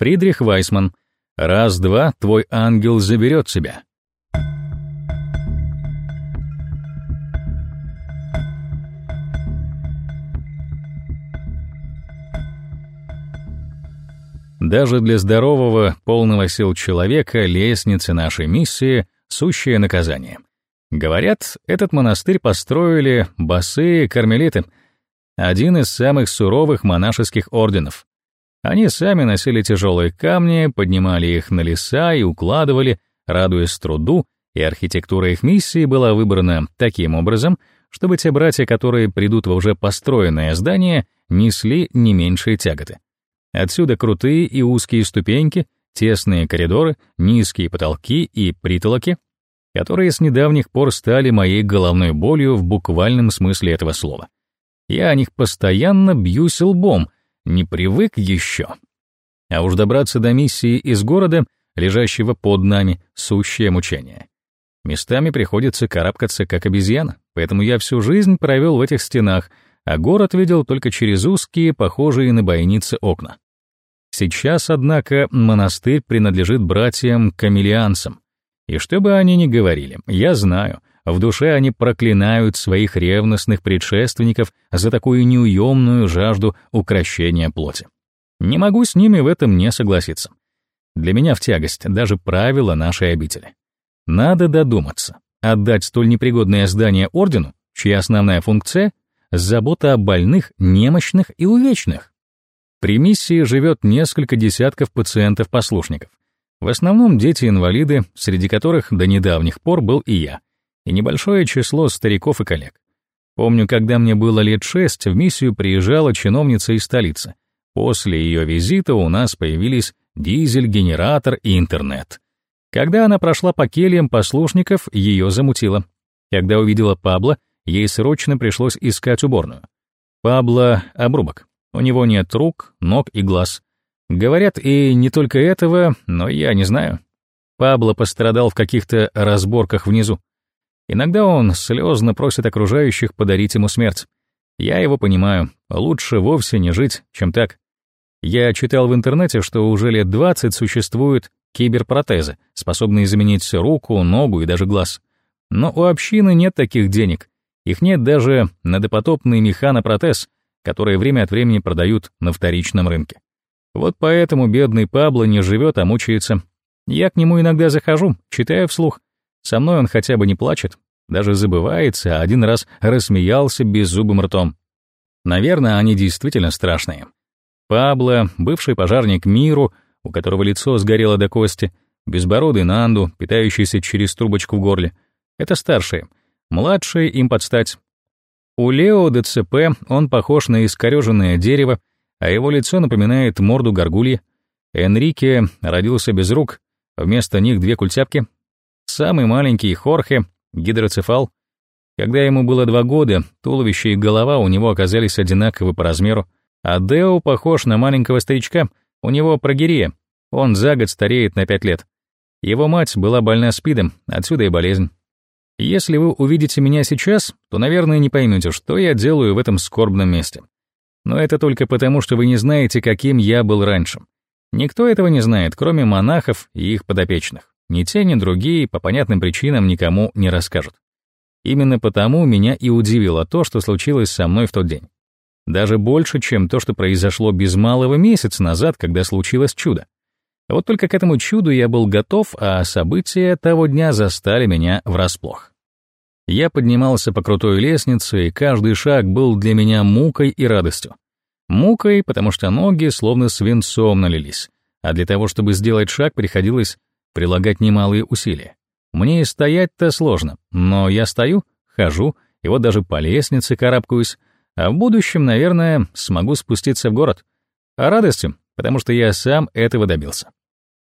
Фридрих Вайсман. Раз-два, твой ангел заберет себя. Даже для здорового, полного сил человека лестница нашей миссии — сущее наказание. Говорят, этот монастырь построили босые кармелиты, один из самых суровых монашеских орденов. Они сами носили тяжелые камни, поднимали их на леса и укладывали, радуясь труду, и архитектура их миссии была выбрана таким образом, чтобы те братья, которые придут в уже построенное здание, несли не меньшие тяготы. Отсюда крутые и узкие ступеньки, тесные коридоры, низкие потолки и притолоки, которые с недавних пор стали моей головной болью в буквальном смысле этого слова. Я о них постоянно бьюсь лбом, не привык еще. А уж добраться до миссии из города, лежащего под нами, сущее мучение. Местами приходится карабкаться как обезьяна, поэтому я всю жизнь провел в этих стенах — а город видел только через узкие, похожие на бойницы окна. Сейчас, однако, монастырь принадлежит братьям-камелианцам. И что бы они ни говорили, я знаю, в душе они проклинают своих ревностных предшественников за такую неуемную жажду укращения плоти. Не могу с ними в этом не согласиться. Для меня в тягость даже правила нашей обители. Надо додуматься, отдать столь непригодное здание ордену, чья основная функция забота о больных, немощных и увечных. При миссии живет несколько десятков пациентов-послушников. В основном дети-инвалиды, среди которых до недавних пор был и я, и небольшое число стариков и коллег. Помню, когда мне было лет шесть, в миссию приезжала чиновница из столицы. После ее визита у нас появились дизель, генератор и интернет. Когда она прошла по кельям послушников, ее замутило. Когда увидела Пабло, ей срочно пришлось искать уборную. Пабло — обрубок. У него нет рук, ног и глаз. Говорят, и не только этого, но я не знаю. Пабло пострадал в каких-то разборках внизу. Иногда он слезно просит окружающих подарить ему смерть. Я его понимаю, лучше вовсе не жить, чем так. Я читал в интернете, что уже лет 20 существуют киберпротезы, способные заменить руку, ногу и даже глаз. Но у общины нет таких денег, их нет даже на допотопный механопротез, который время от времени продают на вторичном рынке. Вот поэтому бедный Пабло не живет, а мучается. Я к нему иногда захожу, читаю вслух. Со мной он хотя бы не плачет, даже забывается, а один раз рассмеялся беззубым ртом. Наверное, они действительно страшные. Пабло, бывший пожарник Миру, у которого лицо сгорело до кости, безбородый Нанду, питающийся через трубочку в горле. Это старшие — Младший им подстать. У Лео ДЦП он похож на искореженное дерево, а его лицо напоминает морду горгульи. Энрике родился без рук, вместо них две культяпки. Самый маленький Хорхе, гидроцефал. Когда ему было два года, туловище и голова у него оказались одинаковы по размеру, а Део похож на маленького старичка, у него прогерия, он за год стареет на пять лет. Его мать была больна спидом, отсюда и болезнь. Если вы увидите меня сейчас, то, наверное, не поймете, что я делаю в этом скорбном месте. Но это только потому, что вы не знаете, каким я был раньше. Никто этого не знает, кроме монахов и их подопечных. Ни те, ни другие по понятным причинам никому не расскажут. Именно потому меня и удивило то, что случилось со мной в тот день. Даже больше, чем то, что произошло без малого месяц назад, когда случилось чудо. Вот только к этому чуду я был готов, а события того дня застали меня врасплох. Я поднимался по крутой лестнице, и каждый шаг был для меня мукой и радостью. Мукой, потому что ноги словно свинцом налились, а для того, чтобы сделать шаг, приходилось прилагать немалые усилия. Мне и стоять-то сложно, но я стою, хожу, и вот даже по лестнице карабкаюсь, а в будущем, наверное, смогу спуститься в город. А радостью, потому что я сам этого добился.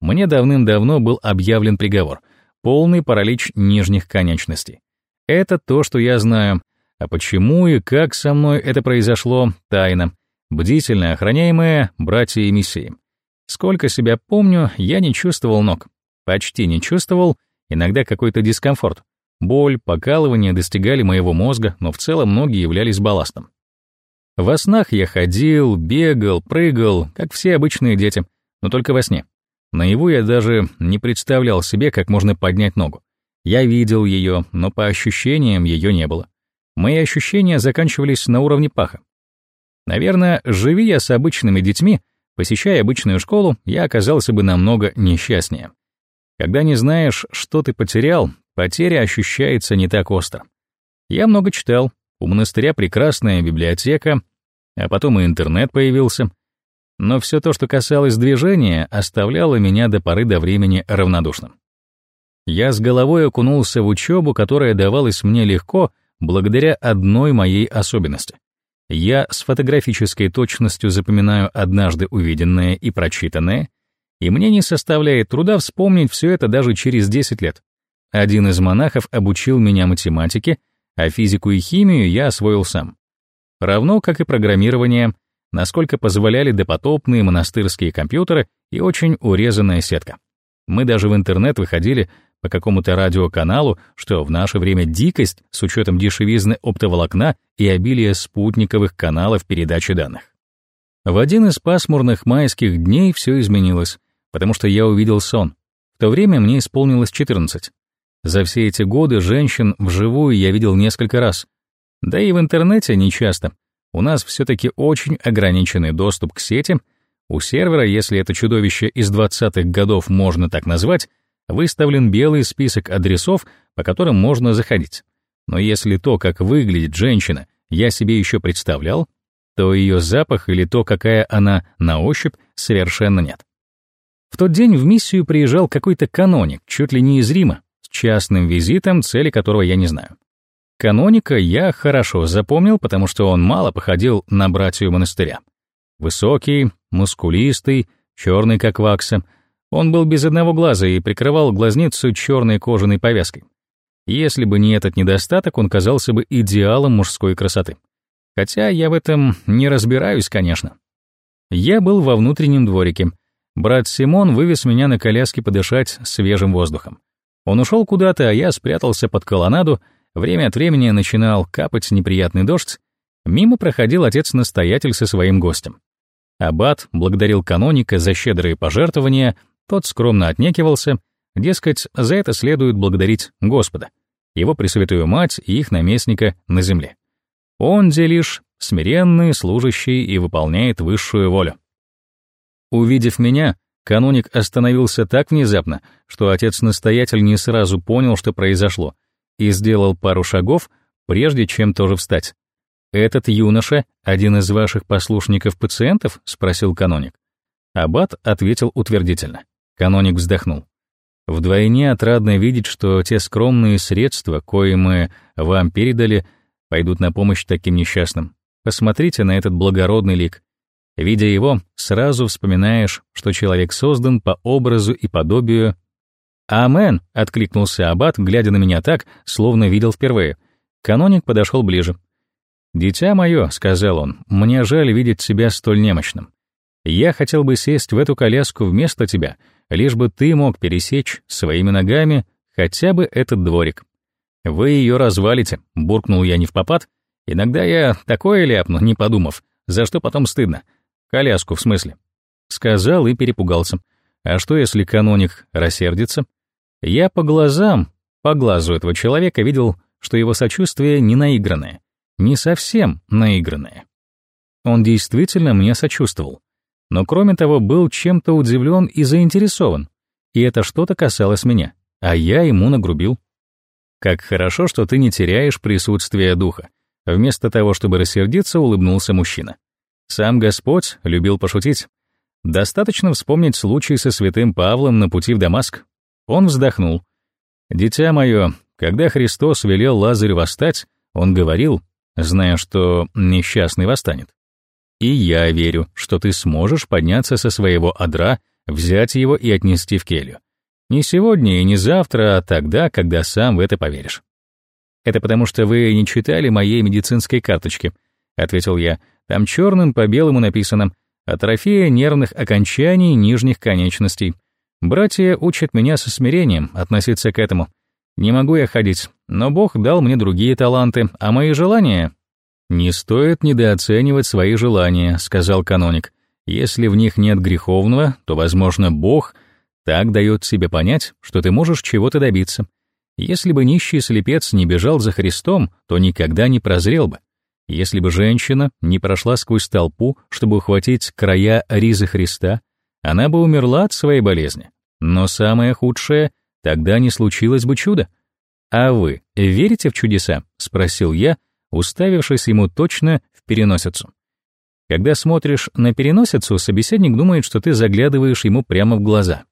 Мне давным-давно был объявлен приговор — полный паралич нижних конечностей. Это то, что я знаю. А почему и как со мной это произошло, тайна. Бдительно охраняемая братья миссии. Сколько себя помню, я не чувствовал ног. Почти не чувствовал, иногда какой-то дискомфорт. Боль, покалывание достигали моего мозга, но в целом ноги являлись балластом. Во снах я ходил, бегал, прыгал, как все обычные дети. но только во сне. Наяву я даже не представлял себе, как можно поднять ногу. Я видел ее, но по ощущениям ее не было. Мои ощущения заканчивались на уровне паха. Наверное, живи я с обычными детьми, посещая обычную школу, я оказался бы намного несчастнее. Когда не знаешь, что ты потерял, потеря ощущается не так остро. Я много читал, у монастыря прекрасная библиотека, а потом и интернет появился. Но все то, что касалось движения, оставляло меня до поры до времени равнодушным. Я с головой окунулся в учебу, которая давалась мне легко благодаря одной моей особенности. Я с фотографической точностью запоминаю однажды увиденное и прочитанное, и мне не составляет труда вспомнить все это даже через 10 лет. Один из монахов обучил меня математике, а физику и химию я освоил сам. Равно как и программирование, насколько позволяли допотопные монастырские компьютеры и очень урезанная сетка. Мы даже в интернет выходили по какому-то радиоканалу, что в наше время дикость с учетом дешевизны оптоволокна и обилия спутниковых каналов передачи данных. В один из пасмурных майских дней все изменилось, потому что я увидел сон. В то время мне исполнилось 14. За все эти годы женщин вживую я видел несколько раз. Да и в интернете не часто. У нас все-таки очень ограниченный доступ к сети. У сервера, если это чудовище из 20-х годов можно так назвать, выставлен белый список адресов, по которым можно заходить. Но если то, как выглядит женщина, я себе еще представлял, то ее запах или то, какая она на ощупь, совершенно нет. Тот день в миссию приезжал какой-то каноник, чуть ли не из Рима, с частным визитом, цели которого я не знаю. Каноника я хорошо запомнил, потому что он мало походил на братью монастыря. Высокий, мускулистый, черный как вакса — он был без одного глаза и прикрывал глазницу черной кожаной повязкой. Если бы не этот недостаток, он казался бы идеалом мужской красоты. Хотя я в этом не разбираюсь, конечно. Я был во внутреннем дворике. Брат Симон вывез меня на коляске подышать свежим воздухом. Он ушел куда-то, а я спрятался под колоннаду, время от времени начинал капать неприятный дождь. Мимо проходил отец-настоятель со своим гостем. Аббат благодарил каноника за щедрые пожертвования — тот скромно отнекивался, дескать, за это следует благодарить Господа, его Пресвятую Мать и их наместника на земле. Он де лишь смиренный, служащий и выполняет высшую волю. Увидев меня, каноник остановился так внезапно, что отец-настоятель не сразу понял, что произошло, и сделал пару шагов, прежде чем тоже встать. «Этот юноша — один из ваших послушников-пациентов?» — спросил каноник. Аббат ответил утвердительно. Каноник вздохнул. Вдвойне отрадно видеть, что те скромные средства, кои мы вам передали, пойдут на помощь таким несчастным. Посмотрите на этот благородный лик. Видя его, сразу вспоминаешь, что человек создан по образу и подобию. «Амен!» — откликнулся аббат, глядя на меня так, словно видел впервые. Каноник подошел ближе. «Дитя мое», — сказал он, — «мне жаль видеть себя столь немощным. Я хотел бы сесть в эту коляску вместо тебя, лишь бы ты мог пересечь своими ногами хотя бы этот дворик. Вы ее развалите, буркнул я не в попад. Иногда я такое ляпну, не подумав, за что потом стыдно. Коляску, в смысле. Сказал и перепугался. А что, если каноник рассердится? Я по глазам, по глазу этого человека видел, что его сочувствие не наигранное, не совсем наигранное. Он действительно мне сочувствовал но кроме того был чем-то удивлен и заинтересован, и это что-то касалось меня, а я ему нагрубил. Как хорошо, что ты не теряешь присутствие духа. Вместо того, чтобы рассердиться, улыбнулся мужчина. Сам Господь любил пошутить. Достаточно вспомнить случай со святым Павлом на пути в Дамаск. Он вздохнул. «Дитя мое, когда Христос велел Лазарю восстать, он говорил, зная, что несчастный восстанет. И я верю, что ты сможешь подняться со своего одра, взять его и отнести в келью. Не сегодня и не завтра, а тогда, когда сам в это поверишь. Это потому, что вы не читали моей медицинской карточки, ответил я. Там черным по белому написано «Атрофия нервных окончаний нижних конечностей». Братья учат меня со смирением относиться к этому. Не могу я ходить, но Бог дал мне другие таланты, а мои желания «Не стоит недооценивать свои желания», — сказал каноник. Если в них нет греховного, то, возможно, Бог так дает себе понять, что ты можешь чего-то добиться. Если бы нищий слепец не бежал за Христом, то никогда не прозрел бы. Если бы женщина не прошла сквозь толпу, чтобы ухватить края ризы Христа, она бы умерла от своей болезни. Но самое худшее, тогда не случилось бы чудо. «А вы верите в чудеса?» — спросил я, уставившись ему точно в переносицу. Когда смотришь на переносицу, собеседник думает, что ты заглядываешь ему прямо в глаза.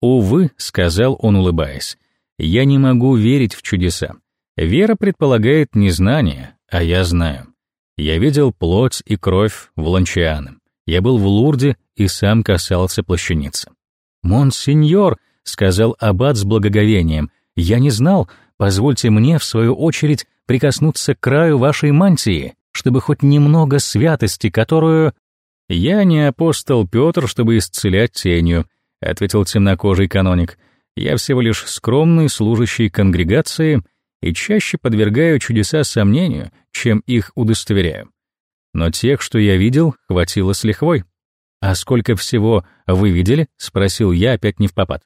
«Увы», — сказал он, улыбаясь, — «я не могу верить в чудеса. Вера предполагает незнание, а я знаю. Я видел плоть и кровь в Ланчиане. Я был в Лурде и сам касался плащаницы. «Монсеньор», — сказал аббат с благоговением, — «я не знал, позвольте мне, в свою очередь, прикоснуться к краю вашей мантии, чтобы хоть немного святости, которую...» «Я не апостол Петр, чтобы исцелять тенью», — ответил темнокожий каноник. «Я всего лишь скромный служащий конгрегации и чаще подвергаю чудеса сомнению, чем их удостоверяю. Но тех, что я видел, хватило с лихвой. «А сколько всего вы видели?» — спросил я опять не в попад.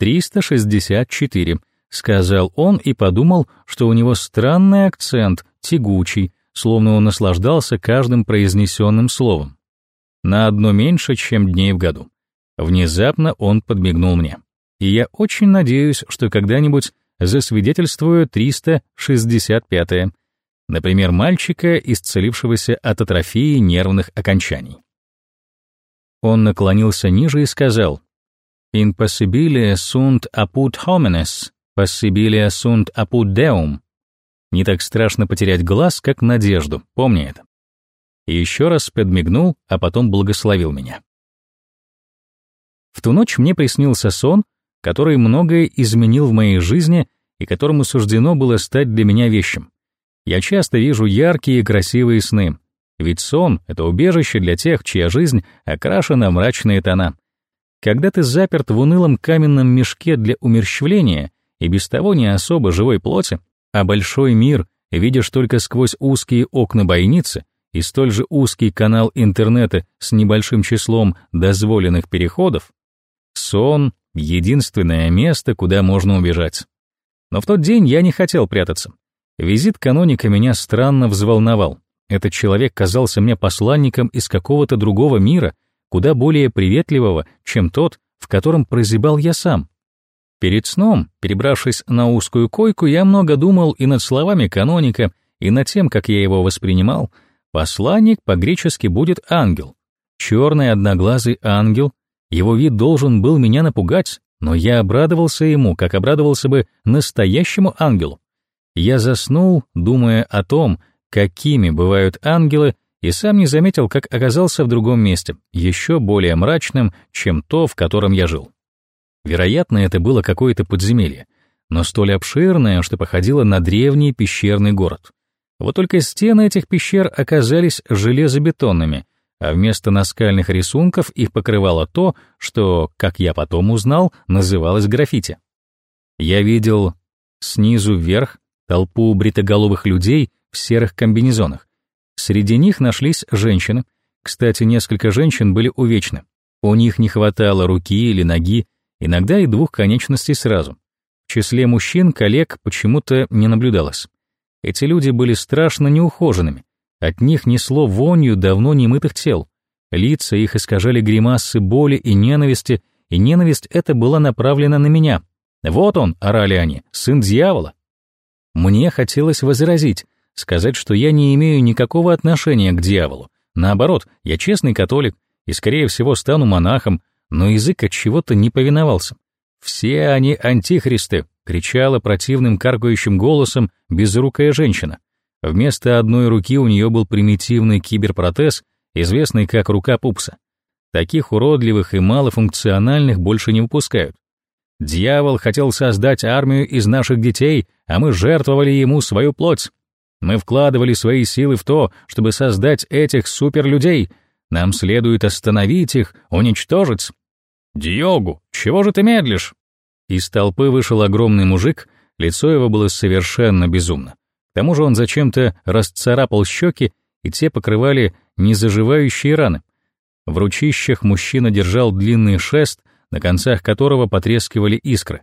«364», — сказал он и подумал, что у него странный акцент, тягучий, словно он наслаждался каждым произнесенным словом. На одно меньше, чем дней в году. Внезапно он подмигнул мне. И я очень надеюсь, что когда-нибудь засвидетельствую 365-е, например, мальчика, исцелившегося от атрофии нервных окончаний. Он наклонился ниже и сказал, «In possibile sunt apud homines, possibile sunt apud deum». Не так страшно потерять глаз, как надежду, помни это. И еще раз подмигнул, а потом благословил меня. В ту ночь мне приснился сон, который многое изменил в моей жизни и которому суждено было стать для меня вещим. Я часто вижу яркие и красивые сны, ведь сон — это убежище для тех, чья жизнь окрашена в мрачные тона. Когда ты заперт в унылом каменном мешке для умерщвления и без того не особо живой плоти, а большой мир видишь только сквозь узкие окна бойницы и столь же узкий канал интернета с небольшим числом дозволенных переходов, сон — единственное место, куда можно убежать. Но в тот день я не хотел прятаться. Визит каноника меня странно взволновал. Этот человек казался мне посланником из какого-то другого мира, куда более приветливого, чем тот, в котором прозябал я сам. Перед сном, перебравшись на узкую койку, я много думал и над словами каноника, и над тем, как я его воспринимал. Посланник по-гречески будет ангел. Черный одноглазый ангел. Его вид должен был меня напугать, но я обрадовался ему, как обрадовался бы настоящему ангелу. Я заснул, думая о том, какими бывают ангелы, и сам не заметил, как оказался в другом месте, еще более мрачным, чем то, в котором я жил. Вероятно, это было какое-то подземелье, но столь обширное, что походило на древний пещерный город. Вот только стены этих пещер оказались железобетонными, а вместо наскальных рисунков их покрывало то, что, как я потом узнал, называлось граффити. Я видел снизу вверх толпу бритоголовых людей в серых комбинезонах. Среди них нашлись женщины. Кстати, несколько женщин были увечны. У них не хватало руки или ноги, иногда и двух конечностей сразу. В числе мужчин коллег почему-то не наблюдалось. Эти люди были страшно неухоженными. От них несло вонью давно немытых тел. Лица их искажали гримасы боли и ненависти, и ненависть эта была направлена на меня. «Вот он», — орали они, — «сын дьявола». Мне хотелось возразить, сказать, что я не имею никакого отношения к дьяволу. Наоборот, я честный католик и, скорее всего, стану монахом, но язык от чего-то не повиновался. «Все они антихристы!» — кричала противным каркающим голосом безрукая женщина. Вместо одной руки у нее был примитивный киберпротез, известный как рука пупса. Таких уродливых и малофункциональных больше не выпускают. Дьявол хотел создать армию из наших детей, а мы жертвовали ему свою плоть. Мы вкладывали свои силы в то, чтобы создать этих суперлюдей. Нам следует остановить их, уничтожить. Диогу, чего же ты медлишь? Из толпы вышел огромный мужик, лицо его было совершенно безумно. К тому же он зачем-то расцарапал щеки, и те покрывали незаживающие раны, В ручищах мужчина держал длинный шест, на концах которого потрескивали искры.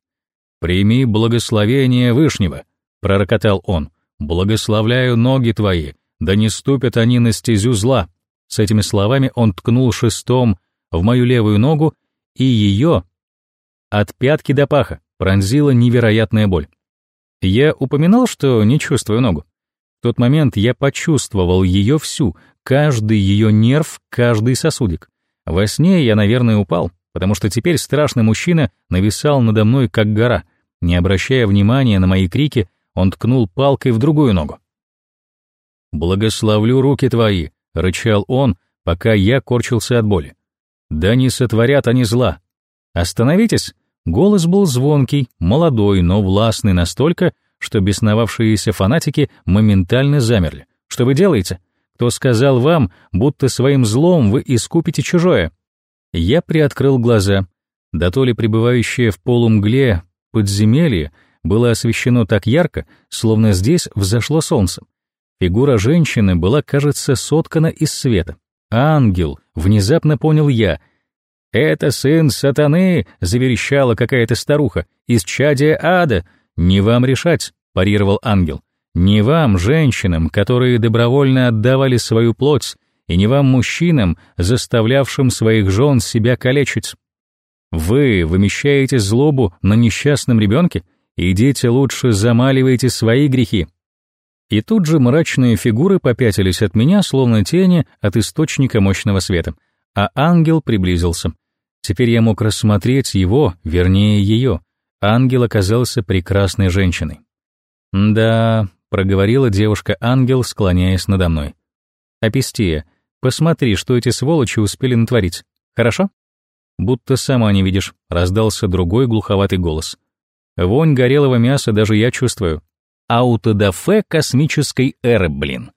«Прими благословение Вышнего», — пророкотал он. «Благословляю ноги твои, да не ступят они на стезю зла». С этими словами он ткнул шестом в мою левую ногу, и ее от пятки до паха пронзила невероятная боль. Я упоминал, что не чувствую ногу. В тот момент я почувствовал ее всю, каждый ее нерв, каждый сосудик. Во сне я, наверное, упал, потому что теперь страшный мужчина нависал надо мной, как гора. Не обращая внимания на мои крики, он ткнул палкой в другую ногу. «Благословлю руки твои», — рычал он, пока я корчился от боли. «Да не сотворят они зла. Остановитесь!» Голос был звонкий, молодой, но властный настолько, что бесновавшиеся фанатики моментально замерли. «Что вы делаете? Кто сказал вам, будто своим злом вы искупите чужое?» Я приоткрыл глаза. Да то ли пребывающее в полумгле подземелье было освещено так ярко, словно здесь взошло солнце. Фигура женщины была, кажется, соткана из света. «Ангел!» — внезапно понял я — «Это сын сатаны!» — заверещала какая-то старуха. «Из чадия ада! Не вам решать!» — парировал ангел. «Не вам, женщинам, которые добровольно отдавали свою плоть, и не вам, мужчинам, заставлявшим своих жен себя калечить. Вы вымещаете злобу на несчастном ребенке? Идите лучше замаливайте свои грехи». И тут же мрачные фигуры попятились от меня, словно тени от источника мощного света — а ангел приблизился. Теперь я мог рассмотреть его, вернее ее. Ангел оказался прекрасной женщиной. «Да», — проговорила девушка-ангел, склоняясь надо мной. «Апистия, посмотри, что эти сволочи успели натворить. Хорошо?» «Будто сама не видишь», — раздался другой глуховатый голос. «Вонь горелого мяса даже я чувствую. Аутодафе космической эры, блин».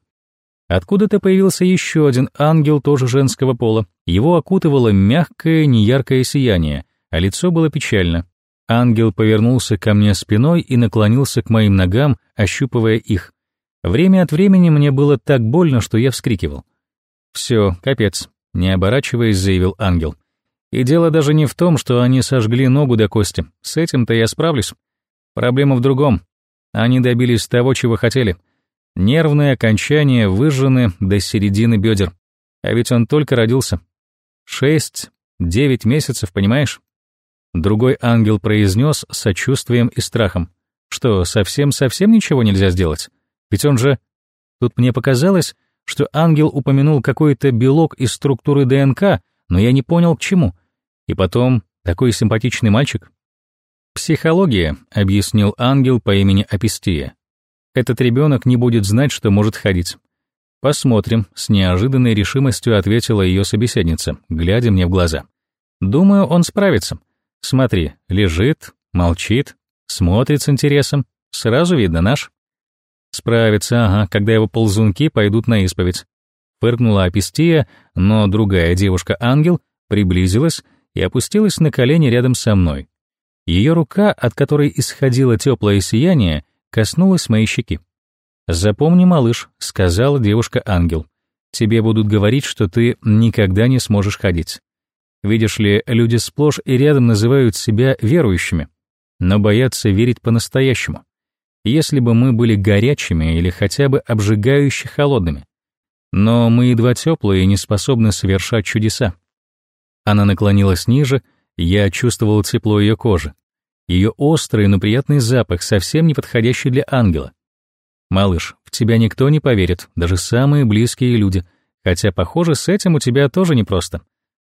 Откуда-то появился еще один ангел тоже женского пола. Его окутывало мягкое, неяркое сияние, а лицо было печально. Ангел повернулся ко мне спиной и наклонился к моим ногам, ощупывая их. Время от времени мне было так больно, что я вскрикивал. «Все, капец», — не оборачиваясь, заявил ангел. «И дело даже не в том, что они сожгли ногу до кости. С этим-то я справлюсь. Проблема в другом. Они добились того, чего хотели — Нервные окончания выжжены до середины бедер. А ведь он только родился. Шесть, девять месяцев, понимаешь? Другой ангел произнес сочувствием и страхом. Что, совсем-совсем ничего нельзя сделать? Ведь он же... Тут мне показалось, что ангел упомянул какой-то белок из структуры ДНК, но я не понял, к чему. И потом, такой симпатичный мальчик. «Психология», — объяснил ангел по имени Апистия. Этот ребенок не будет знать, что может ходить. Посмотрим, с неожиданной решимостью ответила ее собеседница, глядя мне в глаза. Думаю, он справится. Смотри, лежит, молчит, смотрит с интересом. Сразу видно наш. Справится, ага, когда его ползунки пойдут на исповедь. Фыркнула Апистия, но другая девушка-ангел приблизилась и опустилась на колени рядом со мной. Ее рука, от которой исходило теплое сияние, коснулась моей щеки. «Запомни, малыш», — сказала девушка-ангел, «тебе будут говорить, что ты никогда не сможешь ходить. Видишь ли, люди сплошь и рядом называют себя верующими, но боятся верить по-настоящему. Если бы мы были горячими или хотя бы обжигающе холодными. Но мы едва теплые и не способны совершать чудеса. Она наклонилась ниже, я чувствовал тепло ее кожи ее острый, но приятный запах, совсем не подходящий для ангела. «Малыш, в тебя никто не поверит, даже самые близкие люди, хотя, похоже, с этим у тебя тоже непросто.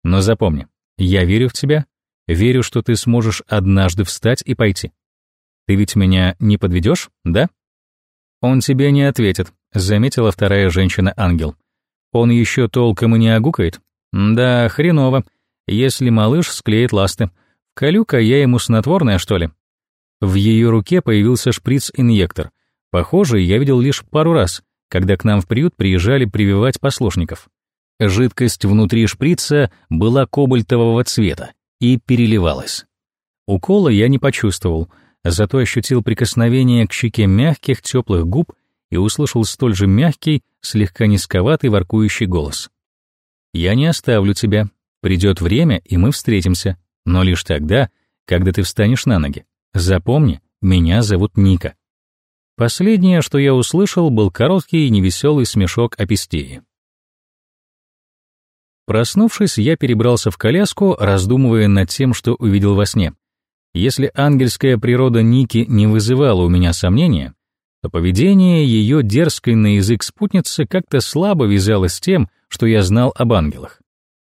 Но запомни, я верю в тебя, верю, что ты сможешь однажды встать и пойти. Ты ведь меня не подведешь, да?» «Он тебе не ответит», — заметила вторая женщина-ангел. «Он еще толком и не огукает?» «Да, хреново, если малыш склеит ласты. Колюка я ему снотворное, что ли? В ее руке появился шприц-инъектор. Похожий я видел лишь пару раз, когда к нам в приют приезжали прививать послушников. Жидкость внутри шприца была кобальтового цвета и переливалась. Укола я не почувствовал, зато ощутил прикосновение к щеке мягких, теплых губ и услышал столь же мягкий, слегка низковатый воркующий голос. Я не оставлю тебя. Придет время, и мы встретимся, но лишь тогда, когда ты встанешь на ноги. Запомни, меня зовут Ника». Последнее, что я услышал, был короткий и невеселый смешок Апистеи. Проснувшись, я перебрался в коляску, раздумывая над тем, что увидел во сне. Если ангельская природа Ники не вызывала у меня сомнения, то поведение ее дерзкой на язык спутницы как-то слабо вязалось с тем, что я знал об ангелах.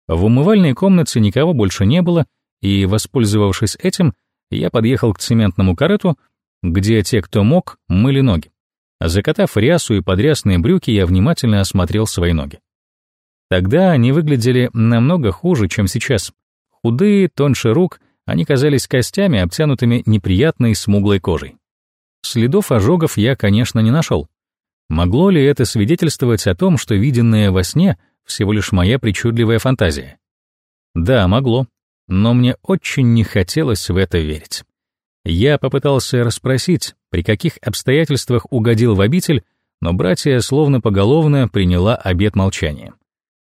В умывальной комнате никого больше не было, и, воспользовавшись этим, я подъехал к цементному корыту, где те, кто мог, мыли ноги. Закатав рясу и подрясные брюки, я внимательно осмотрел свои ноги. Тогда они выглядели намного хуже, чем сейчас. Худые, тоньше рук, они казались костями, обтянутыми неприятной смуглой кожей. Следов ожогов я, конечно, не нашел. Могло ли это свидетельствовать о том, что виденное во сне всего лишь моя причудливая фантазия? Да, могло, но мне очень не хотелось в это верить. Я попытался расспросить, при каких обстоятельствах угодил в обитель, но братья словно поголовно приняла обет молчания.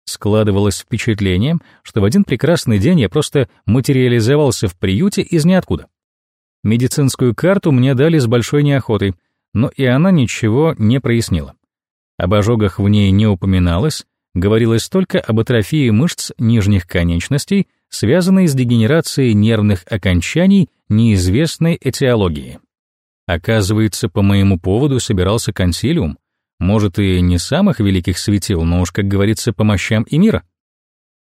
Складывалось впечатление, что в один прекрасный день я просто материализовался в приюте из ниоткуда. Медицинскую карту мне дали с большой неохотой, но и она ничего не прояснила. Об ожогах в ней не упоминалось, говорилось только об атрофии мышц нижних конечностей, связанной с дегенерацией нервных окончаний неизвестной этиологии. Оказывается, по моему поводу собирался консилиум, может, и не самых великих светил, но уж, как говорится, по мощам и мира.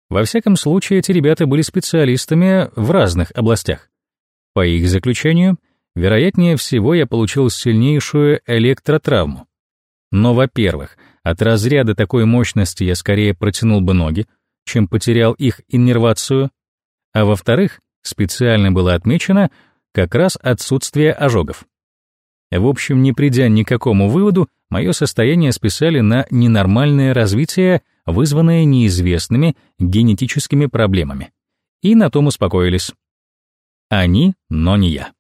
Во всяком случае, эти ребята были специалистами в разных областях. По их заключению, вероятнее всего я получил сильнейшую электротравму. Но, во-первых, от разряда такой мощности я скорее протянул бы ноги, чем потерял их иннервацию, а во-вторых, специально было отмечено как раз отсутствие ожогов. В общем, не придя ни к какому выводу, мое состояние списали на ненормальное развитие, вызванное неизвестными генетическими проблемами. И на том успокоились. Они, но не я.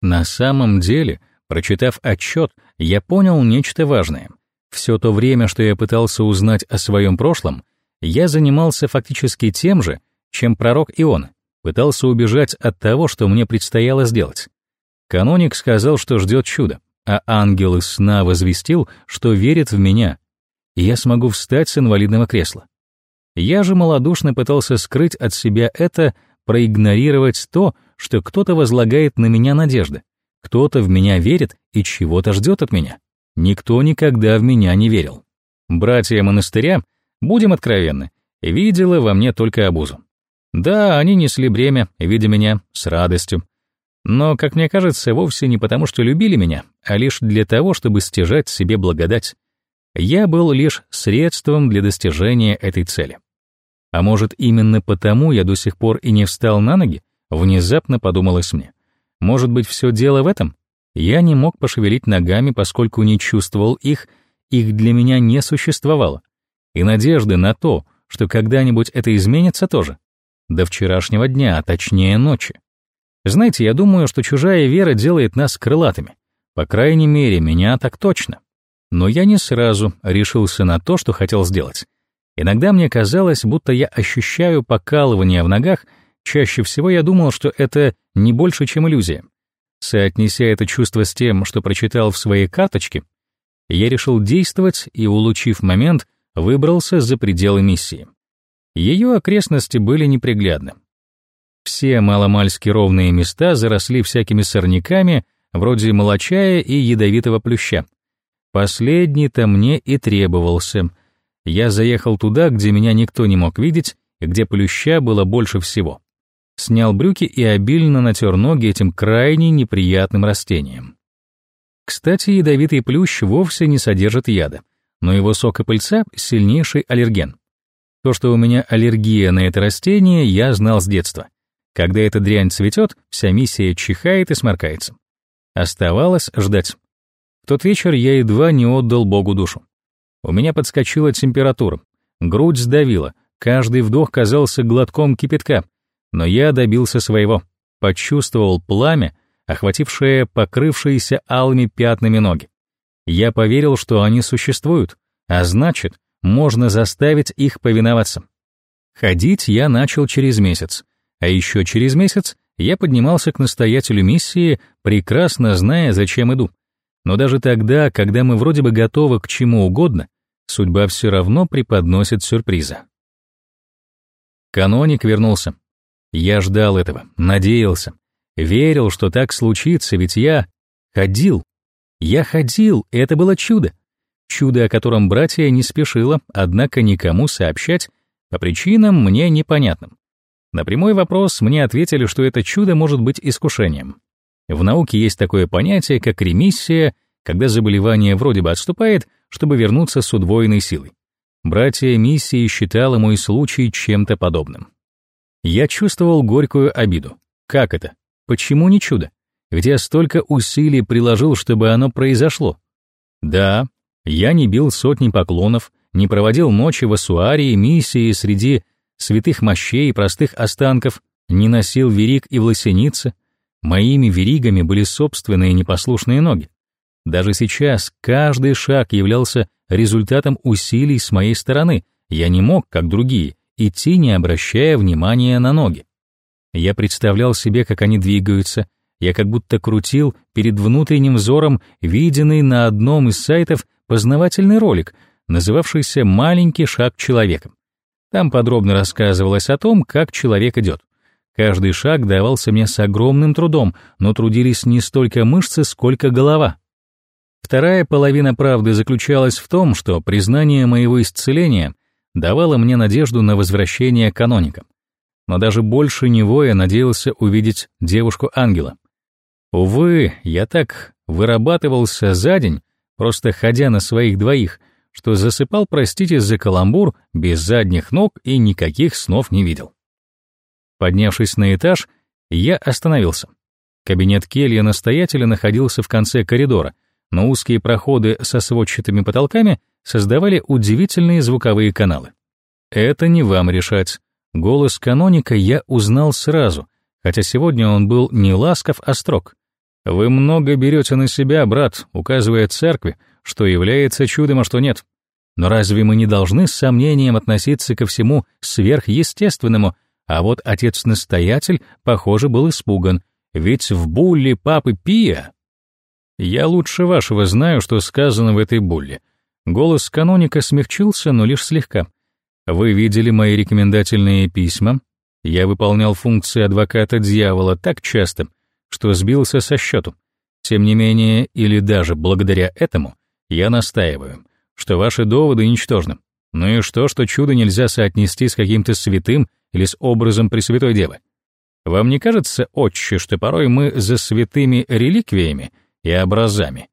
На самом деле, прочитав отчет, я понял нечто важное. Все то время, что я пытался узнать о своем прошлом, я занимался фактически тем же, чем пророк Ион, пытался убежать от того, что мне предстояло сделать. Каноник сказал, что ждет чуда, а ангел из сна возвестил, что верит в меня, и я смогу встать с инвалидного кресла. Я же малодушно пытался скрыть от себя это, проигнорировать то, что кто-то возлагает на меня надежды, кто-то в меня верит и чего-то ждет от меня. Никто никогда в меня не верил. Братья монастыря, будем откровенны, видела во мне только обузу. Да, они несли бремя, видя меня, с радостью, но, как мне кажется, вовсе не потому, что любили меня, а лишь для того, чтобы стяжать себе благодать. Я был лишь средством для достижения этой цели. А может, именно потому я до сих пор и не встал на ноги? Внезапно подумалось мне. Может быть, все дело в этом? Я не мог пошевелить ногами, поскольку не чувствовал их, их для меня не существовало. И надежды на то, что когда-нибудь это изменится тоже. До вчерашнего дня, а точнее ночи. Знаете, я думаю, что чужая вера делает нас крылатыми. По крайней мере, меня так точно. Но я не сразу решился на то, что хотел сделать. Иногда мне казалось, будто я ощущаю покалывание в ногах, чаще всего я думал, что это не больше, чем иллюзия. Соотнеся это чувство с тем, что прочитал в своей карточке, я решил действовать и, улучив момент, выбрался за пределы миссии. Ее окрестности были неприглядны. Все маломальски ровные места заросли всякими сорняками, вроде молочая и ядовитого плюща. Последний-то мне и требовался. Я заехал туда, где меня никто не мог видеть, где плюща было больше всего. Снял брюки и обильно натер ноги этим крайне неприятным растением. Кстати, ядовитый плющ вовсе не содержит яда, но его сок и пыльца — сильнейший аллерген. То, что у меня аллергия на это растение, я знал с детства. Когда эта дрянь цветет, вся миссия чихает и сморкается. Оставалось ждать. В тот вечер я едва не отдал Богу душу. У меня подскочила температура, грудь сдавила, каждый вдох казался глотком кипятка, но я добился своего, почувствовал пламя, охватившее покрывшиеся алыми пятнами ноги. Я поверил, что они существуют, а значит, можно заставить их повиноваться. Ходить я начал через месяц, а еще через месяц я поднимался к настоятелю миссии, прекрасно зная, зачем иду. Но даже тогда, когда мы вроде бы готовы к чему угодно, судьба все равно преподносит сюрпризы. Каноник вернулся. Я ждал этого, надеялся, верил, что так случится, ведь я ходил. Я ходил, и это было чудо. Чудо, о котором братья не спешило, однако никому сообщать по причинам мне непонятным. На прямой вопрос мне ответили, что это чудо может быть искушением. В науке есть такое понятие, как ремиссия, когда заболевание вроде бы отступает, чтобы вернуться с удвоенной силой. Братья миссии считала мой случай чем-то подобным. Я чувствовал горькую обиду. Как это? Почему не чудо? Я столько усилий приложил, чтобы оно произошло. Да, я не бил сотни поклонов, не проводил ночи в Асуарии, миссии среди святых мощей и простых останков, не носил вериг и власеницы. Моими веригами были собственные непослушные ноги. Даже сейчас каждый шаг являлся результатом усилий с моей стороны. Я не мог, как другие, идти, не обращая внимания на ноги. Я представлял себе, как они двигаются. Я как будто крутил перед внутренним взором виденный на одном из сайтов познавательный ролик, называвшийся «Маленький шаг человека». Там подробно рассказывалось о том, как человек идет. Каждый шаг давался мне с огромным трудом, но трудились не столько мышцы, сколько голова. Вторая половина правды заключалась в том, что признание моего исцеления давало мне надежду на возвращение каноника. Но даже больше него я надеялся увидеть девушку-ангела. Увы, я так вырабатывался за день, просто ходя на своих двоих, что засыпал, простите за каламбур, без задних ног и никаких снов не видел. Поднявшись на этаж, я остановился. Кабинет келья настоятеля находился в конце коридора, но узкие проходы со сводчатыми потолками создавали удивительные звуковые каналы. Это не вам решать. Голос каноника я узнал сразу, хотя сегодня он был не ласков, а строг. Вы много берете на себя, брат, указывая церкви, что является чудом, а что нет. Но разве мы не должны с сомнением относиться ко всему сверхъестественному, а вот отец-настоятель, похоже, был испуган, ведь в булле папы Пия... Я лучше вашего знаю, что сказано в этой булле. Голос каноника смягчился, но лишь слегка. Вы видели мои рекомендательные письма? Я выполнял функции адвоката дьявола так часто, что сбился со счету. Тем не менее, или даже благодаря этому, я настаиваю, что ваши доводы ничтожны. Ну и что, что чудо нельзя соотнести с каким-то святым или с образом Пресвятой Девы? Вам не кажется, отче, что порой мы за святыми реликвиями и образами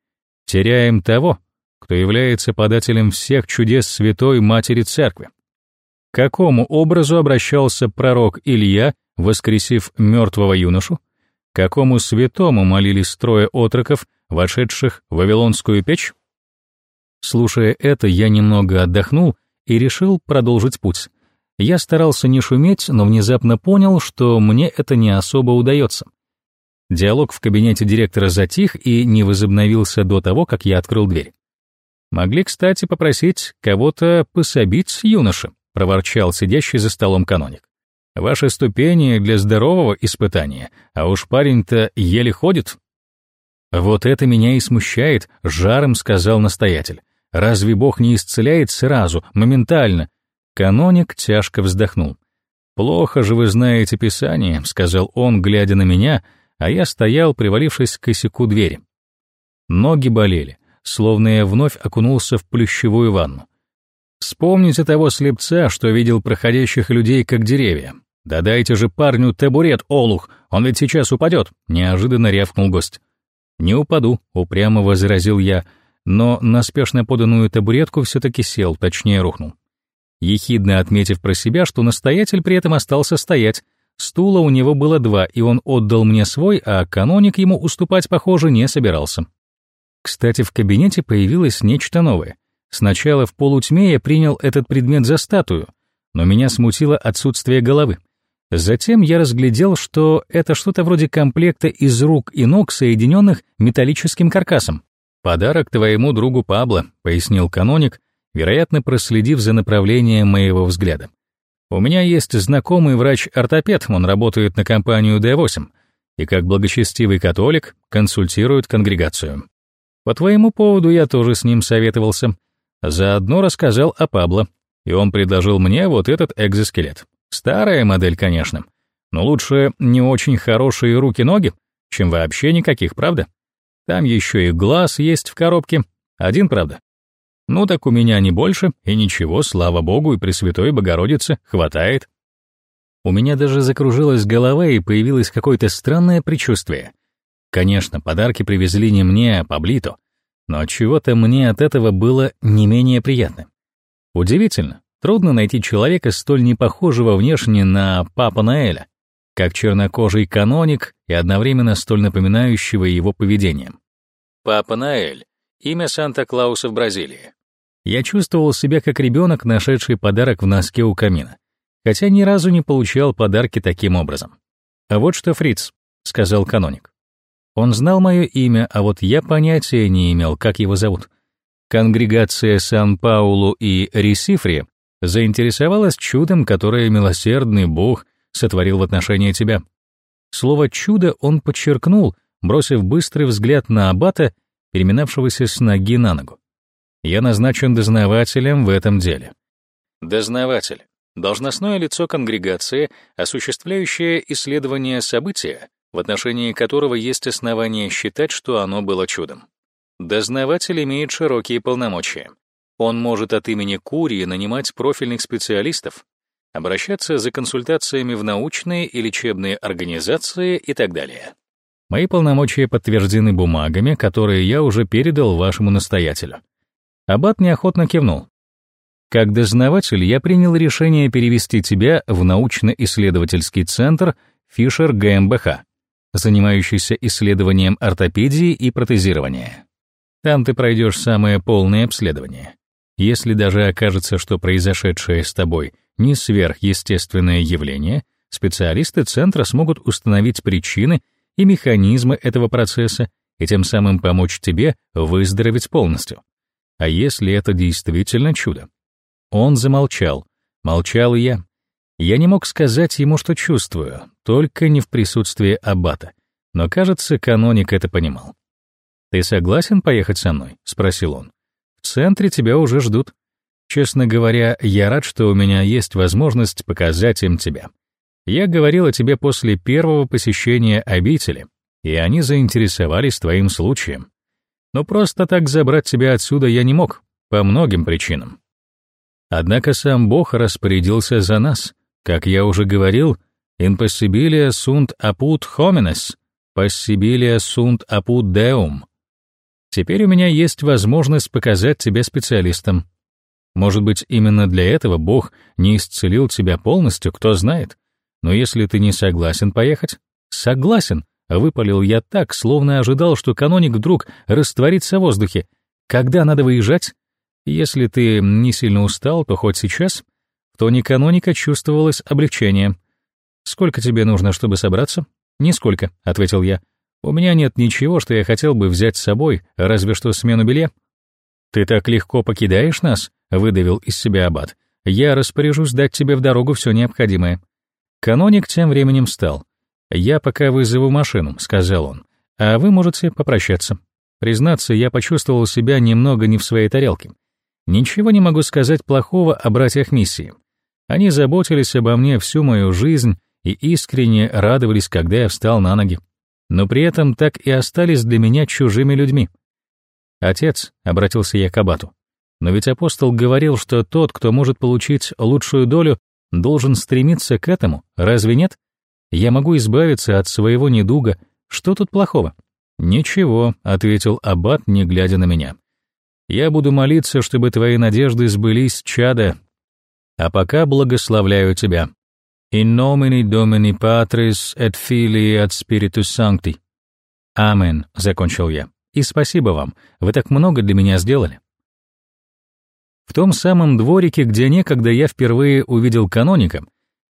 теряем того, кто является подателем всех чудес Святой Матери Церкви? К какому образу обращался пророк Илья, воскресив мертвого юношу? Какому святому молились трое отроков, вошедших в Вавилонскую печь? Слушая это, я немного отдохнул и решил продолжить путь. Я старался не шуметь, но внезапно понял, что мне это не особо удается. Диалог в кабинете директора затих и не возобновился до того, как я открыл дверь. «Могли, кстати, попросить кого-то пособить юноше», — проворчал сидящий за столом каноник. «Ваши ступени для здорового испытания, а уж парень-то еле ходит». «Вот это меня и смущает», — жаром сказал настоятель. Разве Бог не исцеляет сразу, моментально? Каноник тяжко вздохнул. «Плохо же вы знаете Писание», — сказал он, глядя на меня, а я стоял, привалившись к косяку двери. Ноги болели, словно я вновь окунулся в плющевую ванну. Вспомните того слепца, что видел проходящих людей как деревья. Да дайте же парню табурет, олух, он ведь сейчас упадет, неожиданно рявкнул гость. Не упаду, упрямо возразил я, — но на спешно поданную табуретку все-таки сел, точнее рухнул. Ехидно отметив про себя, что настоятель при этом остался стоять, стула у него было два, и он отдал мне свой, а каноник ему уступать, похоже, не собирался. Кстати, в кабинете появилось нечто новое. Сначала в полутьме я принял этот предмет за статую, но меня смутило отсутствие головы. Затем я разглядел, что это что-то вроде комплекта из рук и ног, соединенных металлическим каркасом. «Подарок твоему другу Пабло», — пояснил каноник, вероятно, проследив за направлением моего взгляда. У меня есть знакомый врач-ортопед, он работает на компанию D8, и как благочестивый католик консультирует конгрегацию. По твоему поводу я тоже с ним советовался. Заодно рассказал о Пабло, и он предложил мне вот этот экзоскелет. Старая модель, конечно, но лучше не очень хорошие руки-ноги, чем вообще никаких, правда? Там еще и глаз есть в коробке, один, правда. Ну так у меня не больше, и ничего, слава богу и Пресвятой Богородице, хватает. У меня даже закружилась голова и появилось какое-то странное предчувствие. Конечно, подарки привезли не мне, а Паблито, но чего-то мне от этого было не менее приятно. Удивительно, трудно найти человека столь непохожего внешне на Папа Наэля, как чернокожий каноник и одновременно столь напоминающего его поведением. Папа Наэль — имя Санта-Клауса в Бразилии. Я чувствовал себя как ребенок, нашедший подарок в носке у камина, хотя ни разу не получал подарки таким образом. «А вот что, Фриц», — сказал каноник. Он знал мое имя, а вот я понятия не имел, как его зовут. Конгрегация Сан-Паулу и Ресифри заинтересовалась чудом, которое милосердный Бог сотворил в отношении тебя. Слово «чудо» он подчеркнул, бросив быстрый взгляд на аббата, переминавшегося с ноги на ногу. Я назначен дознавателем в этом деле. Дознаватель — должностное лицо конгрегации, осуществляющее исследование события, в отношении которого есть основания считать, что оно было чудом. Дознаватель имеет широкие полномочия. Он может от имени Курии нанимать профильных специалистов, обращаться за консультациями в научные и лечебные организации и так далее. Мои полномочия подтверждены бумагами, которые я уже передал вашему настоятелю. Аббат неохотно кивнул. Как дознаватель я принял решение перевести тебя в научно-исследовательский центр Фишер ГМБХ, занимающийся исследованием ортопедии и протезирования. Там ты пройдешь самое полное обследование. Если даже окажется, что произошедшее с тобой не сверхъестественное явление, специалисты центра смогут установить причины и механизмы этого процесса и тем самым помочь тебе выздороветь полностью. А если это действительно чудо? Он замолчал. Молчал и я. Я не мог сказать ему, что чувствую, только не в присутствии аббата. Но, кажется, каноник это понимал. «Ты согласен поехать со мной?» — спросил он. «В центре тебя уже ждут. Честно говоря, я рад, что у меня есть возможность показать им тебя. Я говорил о тебе после первого посещения обители, и они заинтересовались твоим случаем но просто так забрать тебя отсюда я не мог, по многим причинам. Однако сам Бог распорядился за нас. Как я уже говорил, «Impossibilia sunt apud homines, possibilia sunt apud deum». Теперь у меня есть возможность показать тебя специалистам. Может быть, именно для этого Бог не исцелил тебя полностью, кто знает. Но если ты не согласен поехать, согласен, Выпалил я так, словно ожидал, что каноник вдруг растворится в воздухе. Когда надо выезжать? Если ты не сильно устал, то хоть сейчас. В тоне каноника чувствовалось облегчение. «Сколько тебе нужно, чтобы собраться?» «Нисколько», — ответил я. «У меня нет ничего, что я хотел бы взять с собой, разве что смену белья». «Ты так легко покидаешь нас?» — выдавил из себя аббат. «Я распоряжусь дать тебе в дорогу все необходимое». Каноник тем временем встал. «Я пока вызову машину», — сказал он, — «а вы можете попрощаться». Признаться, я почувствовал себя немного не в своей тарелке. Ничего не могу сказать плохого о братьях миссии. Они заботились обо мне всю мою жизнь и искренне радовались, когда я встал на ноги. Но при этом так и остались для меня чужими людьми. «Отец», — обратился я к Абату, — «но ведь апостол говорил, что тот, кто может получить лучшую долю, должен стремиться к этому, разве нет?» Я могу избавиться от своего недуга. Что тут плохого? Ничего, ответил аббат, не глядя на меня. Я буду молиться, чтобы твои надежды сбылись, чада. А пока благословляю тебя. In nomine Domini Patris et Filii et Spiritus Sancti. Амен, закончил я. И спасибо вам, вы так много для меня сделали. В том самом дворике, где некогда я впервые увидел каноника,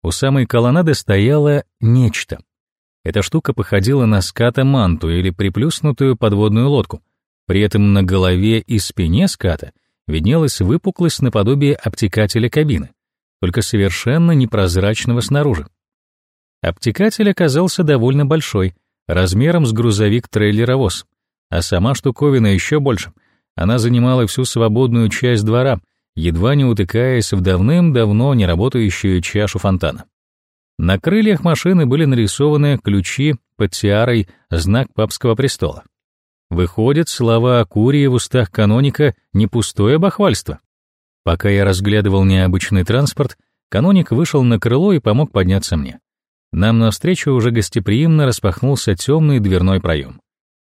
у самой колоннады стояло нечто. Эта штука походила на ската-манту или приплюснутую подводную лодку. При этом на голове и спине ската виднелась выпуклость наподобие обтекателя кабины, только совершенно непрозрачного снаружи. Обтекатель оказался довольно большой, размером с грузовик-трейлеровоз, а сама штуковина еще больше. Она занимала всю свободную часть двора, едва не утыкаясь в давным-давно неработающую чашу фонтана. На крыльях машины были нарисованы ключи под тиарой знак папского престола. Выходит, слова о Курии в устах каноника не пустое бахвальство. Пока я разглядывал необычный транспорт, каноник вышел на крыло и помог подняться мне. Нам навстречу уже гостеприимно распахнулся темный дверной проем.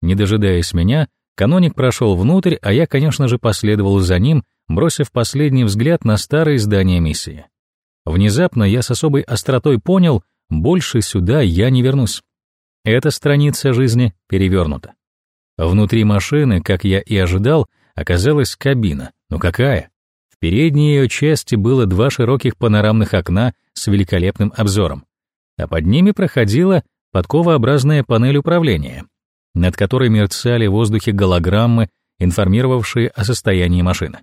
Не дожидаясь меня, каноник прошел внутрь, а я, конечно же, последовал за ним, бросив последний взгляд на старое здание миссии. Внезапно я с особой остротой понял, больше сюда я не вернусь. Эта страница жизни перевернута. Внутри машины, как я и ожидал, оказалась кабина. Но какая? Передней ее части было два широких панорамных окна с великолепным обзором, а под ними проходила подковообразная панель управления, над которой мерцали в воздухе голограммы, информировавшие о состоянии машины.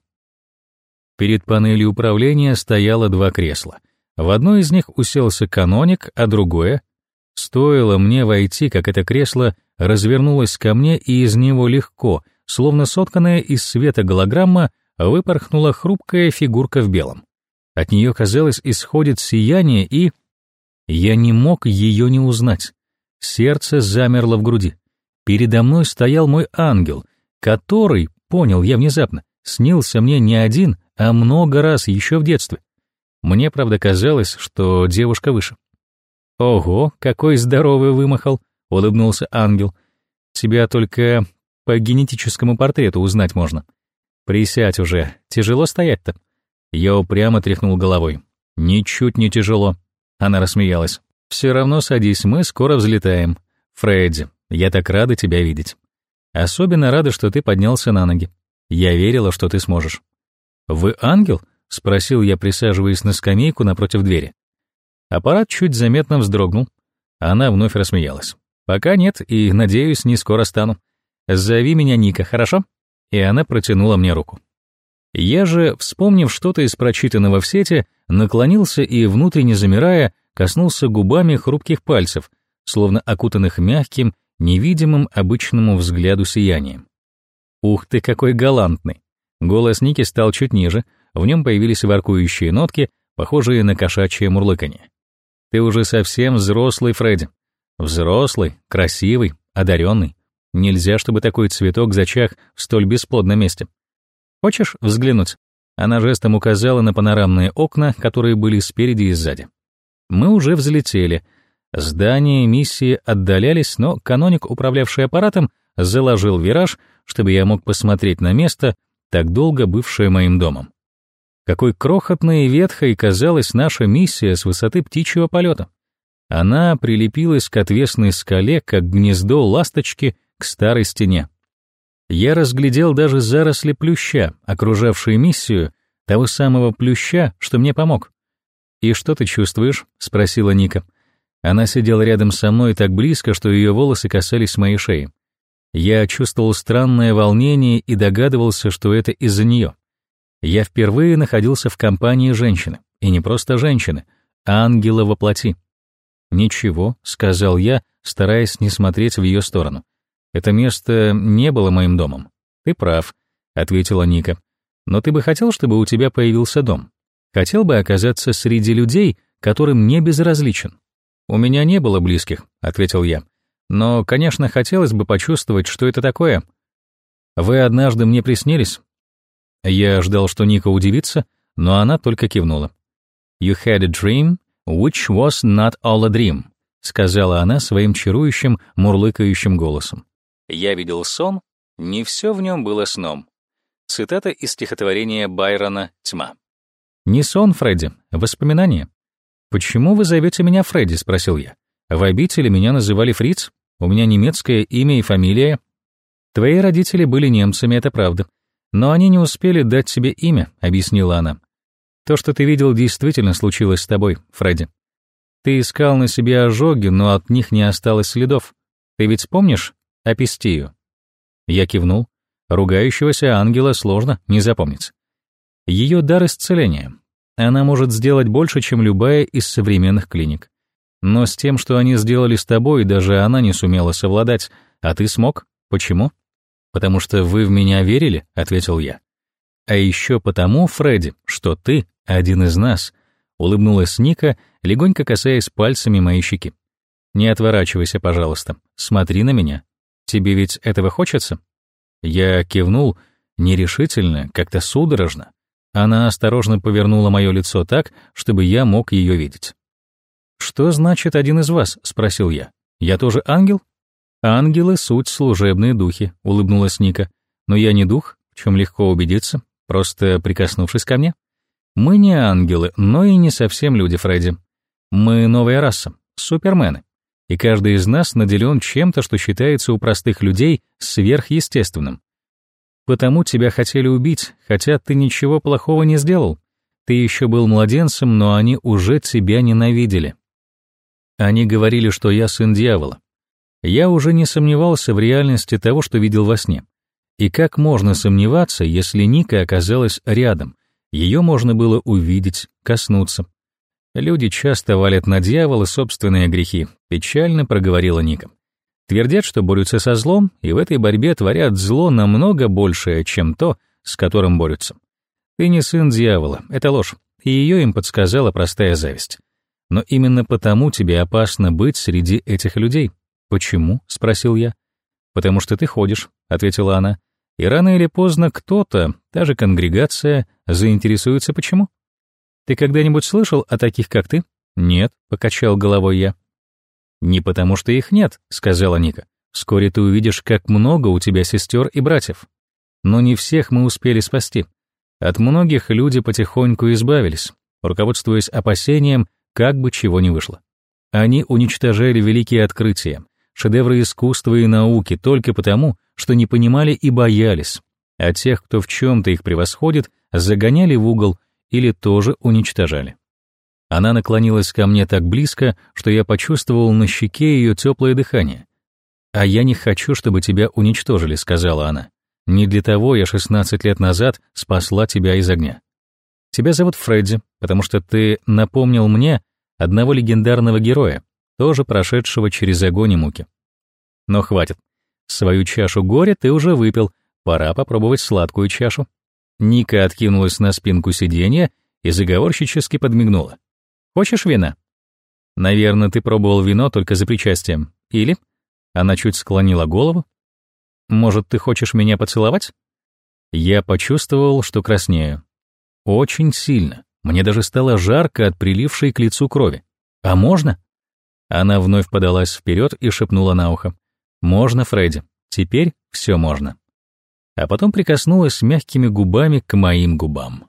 Перед панелью управления стояло два кресла. В одно из них уселся каноник, а другое... Стоило мне войти, как это кресло развернулась ко мне, и из него легко, словно сотканная из света голограмма, выпорхнула хрупкая фигурка в белом. От нее, казалось, исходит сияние, и... Я не мог ее не узнать. Сердце замерло в груди. Передо мной стоял мой ангел, который, понял я внезапно, снился мне не один, а много раз еще в детстве. Мне, правда, казалось, что девушка выше. Ого, какой здоровый вымахал, улыбнулся ангел. Тебя только по генетическому портрету узнать можно. Присядь уже, тяжело стоять-то. Я упрямо тряхнул головой. Ничуть не тяжело. Она рассмеялась. Все равно садись, мы скоро взлетаем. Фредди, я так рада тебя видеть. Особенно рада, что ты поднялся на ноги. Я верила, что ты сможешь. Вы ангел? спросил я, присаживаясь на скамейку напротив двери. Аппарат чуть заметно вздрогнул. Она вновь рассмеялась. Пока нет, и, надеюсь, не скоро стану. Зови меня Ника, хорошо? И она протянула мне руку. Я же, вспомнив что-то из прочитанного в сети, наклонился и, внутренне замирая, коснулся губами хрупких пальцев, словно окутанных мягким, невидимым обычному взгляду сиянием. Ух ты, какой галантный! Голос Ники стал чуть ниже, в нем появились воркующие нотки, похожие на кошачье мурлыканье. Ты уже совсем взрослый, Фредди. Взрослый, красивый, одаренный. Нельзя, чтобы такой цветок зачах в столь бесплодном месте. Хочешь взглянуть? Она жестом указала на панорамные окна, которые были спереди и сзади. Мы уже взлетели. Здания миссии отдалялись, но каноник, управлявший аппаратом, заложил вираж, чтобы я мог посмотреть на место, так долго бывшее моим домом. Какой крохотной и ветхой казалась наша миссия с высоты птичьего полета. Она прилепилась к отвесной скале, как гнездо ласточки к старой стене. Я разглядел даже заросли плюща, окружавшие миссию, того самого плюща, что мне помог. «И что ты чувствуешь?» — спросила Ника. Она сидела рядом со мной так близко, что ее волосы касались моей шеи. Я чувствовал странное волнение и догадывался, что это из-за нее. Я впервые находился в компании женщины, и не просто женщины, а ангела во плоти. «Ничего», — сказал я, стараясь не смотреть в ее сторону. «Это место не было моим домом». «Ты прав», — ответила Ника. «Но ты бы хотел, чтобы у тебя появился дом? Хотел бы оказаться среди людей, которым не безразличен?» «У меня не было близких», — ответил я. «Но, конечно, хотелось бы почувствовать, что это такое». «Вы однажды мне приснились?» Я ждал, что Ника удивится, но она только кивнула. «You had a dream which was not all a dream», сказала она своим чарующим, мурлыкающим голосом. «Я видел сон, не все в нем было сном». Цитата из стихотворения Байрона «Тьма». «Не сон, Фредди, воспоминание». «Почему вы зовете меня Фредди?» — спросил я. «В обители меня называли Фриц, у меня немецкое имя и фамилия». «Твои родители были немцами, это правда. Но они не успели дать себе имя», — объяснила она. То, что ты видел, действительно случилось с тобой, Фредди. Ты искал на себе ожоги, но от них не осталось следов. Ты ведь помнишь Апистию?» Я кивнул. Ругающегося ангела сложно не запомнить. Ее дар исцеления. Она может сделать больше, чем любая из современных клиник. Но с тем, что они сделали с тобой, даже она не сумела совладать. А ты смог? Почему? Потому что вы в меня верили, ответил я. А еще потому, Фредди, что ты один из нас, улыбнулась Ника, легонько касаясь пальцами моей щеки. Не отворачивайся, пожалуйста. Смотри на меня. Тебе ведь этого хочется? Я кивнул, нерешительно, как-то судорожно. Она осторожно повернула мое лицо так, чтобы я мог ее видеть. «Что значит один из вас?» — спросил я. «Я тоже ангел?» «Ангелы — суть служебные духи», — улыбнулась Ника. «Но я не дух, в чем легко убедиться, просто прикоснувшись ко мне. Мы не ангелы, но и не совсем люди, Фредди. Мы новая раса, супермены. И каждый из нас наделен чем-то, что считается у простых людей сверхъестественным. Потому тебя хотели убить, хотя ты ничего плохого не сделал. Ты еще был младенцем, но они уже тебя ненавидели. Они говорили, что я сын дьявола. Я уже не сомневался в реальности того, что видел во сне. И как можно сомневаться, если Ника оказалась рядом? Ее можно было увидеть, коснуться. Люди часто валят на дьявола собственные грехи, печально проговорила Ника. Твердят, что борются со злом, и в этой борьбе творят зло намного большее, чем то, с которым борются. Ты не сын дьявола, это ложь, и ее им подсказала простая зависть. Но именно потому тебе опасно быть среди этих людей. Почему? спросил я. Потому что ты ходишь, ответила она. И рано или поздно кто-то, та же конгрегация, заинтересуется почему. Ты когда-нибудь слышал о таких, как ты? Нет, покачал головой я. «Не потому что их нет», — сказала Ника. «Вскоре ты увидишь, как много у тебя сестер и братьев. Но не всех мы успели спасти. От многих люди потихоньку избавились, руководствуясь опасением, как бы чего ни вышло. Они уничтожали великие открытия, шедевры искусства и науки только потому, что не понимали и боялись, а тех, кто в чем-то их превосходит, загоняли в угол или тоже уничтожали. Она наклонилась ко мне так близко, что я почувствовал на щеке ее теплое дыхание. «А я не хочу, чтобы тебя уничтожили», — сказала она. «Не для того я 16 лет назад спасла тебя из огня. Тебя зовут Фредди, потому что ты напомнил мне одного легендарного героя, тоже прошедшего через огонь и муки. Но хватит. Свою чашу горя ты уже выпил, пора попробовать сладкую чашу». Ника откинулась на спинку сиденья и заговорщически подмигнула. Хочешь вина? Наверное, ты пробовал вино только за причастием. Или? Она чуть склонила голову. Может, ты хочешь меня поцеловать? Я почувствовал, что краснею. Очень сильно. Мне даже стало жарко от прилившей к лицу крови. А можно? Она вновь подалась вперед и шепнула на ухо. Можно, Фредди. Теперь все можно. А потом прикоснулась мягкими губами к моим губам.